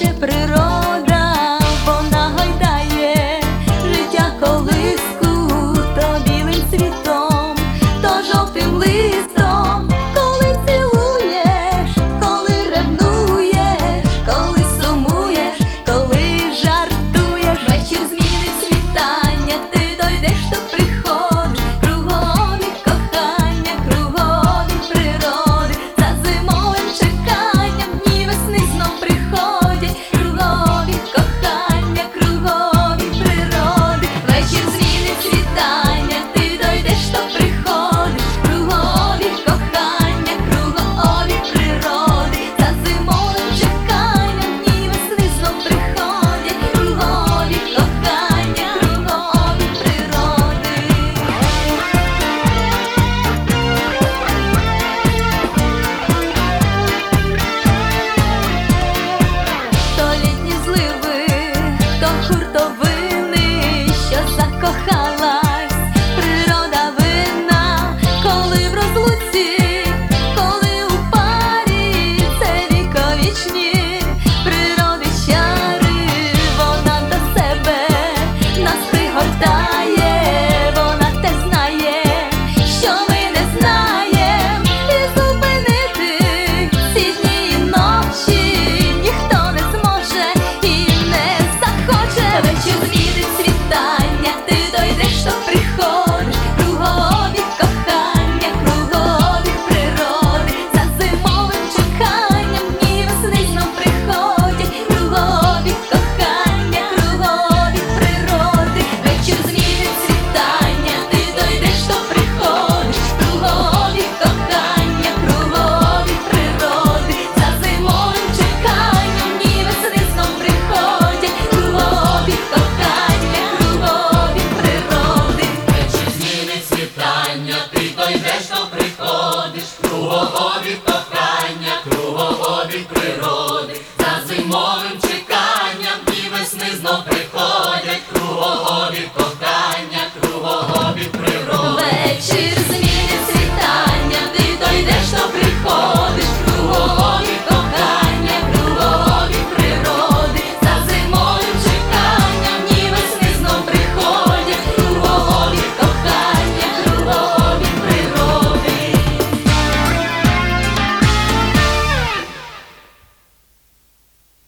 Ще природа, вона гайдає життя колись. кохання. Rua Rob